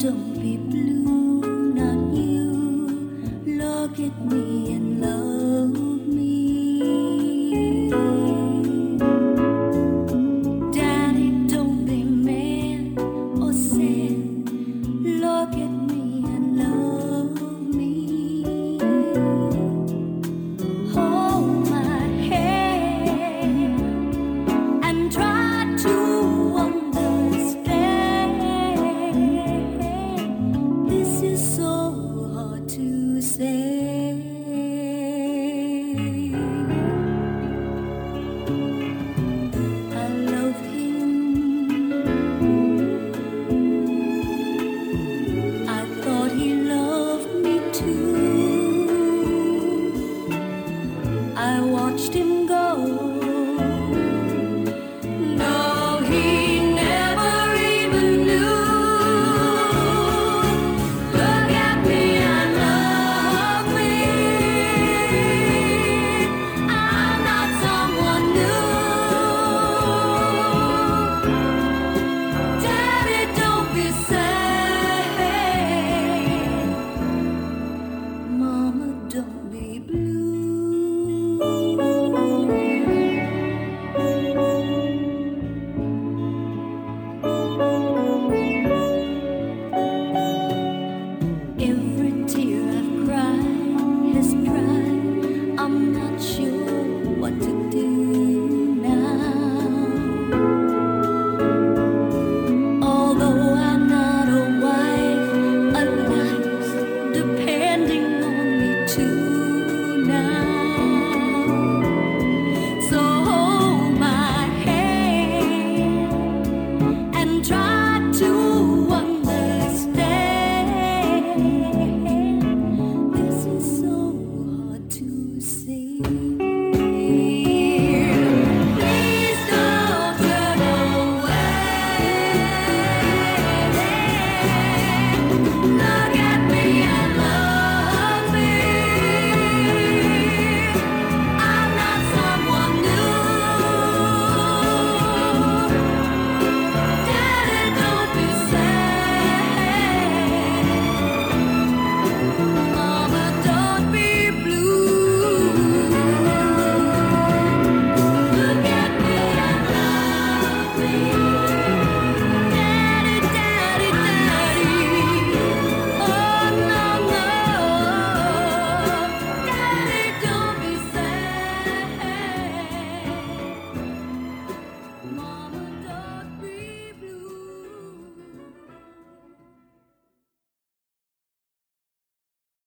don't stimmt. I'm not sure what to do.